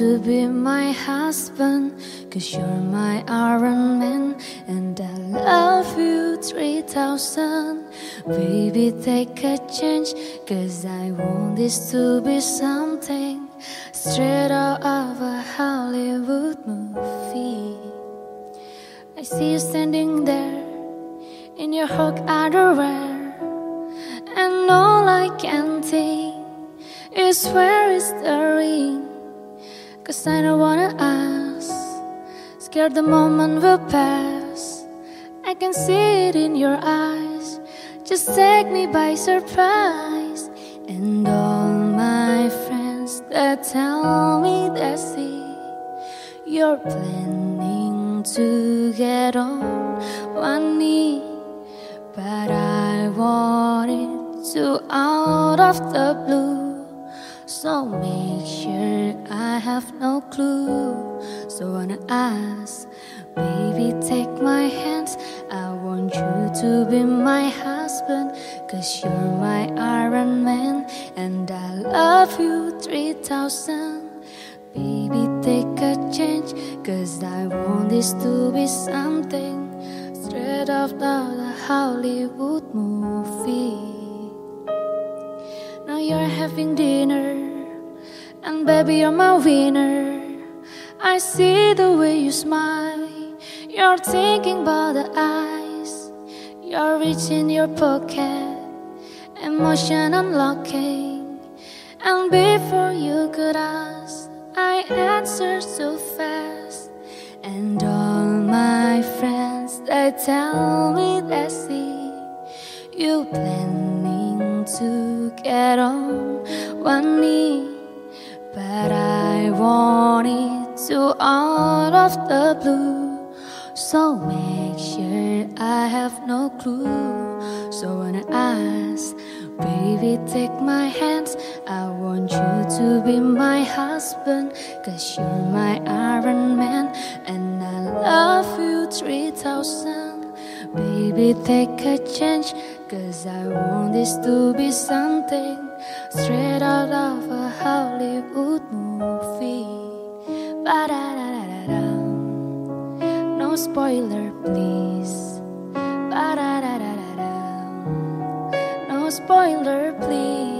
to be my husband, cause you're my Iron Man, and I love you 3000. Baby, take a chance, cause I want this to be something straight out of a Hollywood movie. I see you standing there in your Hulk underwear, and all I can think is where is the ring? Cause I don't wanna ask, scared the moment will pass. I can see it in your eyes, just take me by surprise. And all my friends that tell me they see you're planning to get on one knee, but I want it to out of the blue. So make sure I have no clue. So wanna ask, baby, take my hands. I want you to be my husband, cause you're my Iron Man, and I love you 3000. Baby, take a chance, cause I want this to be something straight out of the Hollywood movie. You're having dinner, and baby, you're my winner. I see the way you smile, you're thinking about the eyes, you're reaching your pocket, emotion unlocking. And before you could ask, I answered so fast. And all my friends, they tell me they see you planning get on one knee. But I want it to out of the blue. So make sure I have no clue. So when I ask, baby, take my hands. I want you to be my husband. Cause you're my Iron Man. And I love you 3000. Baby, take a chance. Cause I want this to be something straight out of a Hollywood movie. ba da da da da No spoiler, please. ba da da da da No spoiler, please.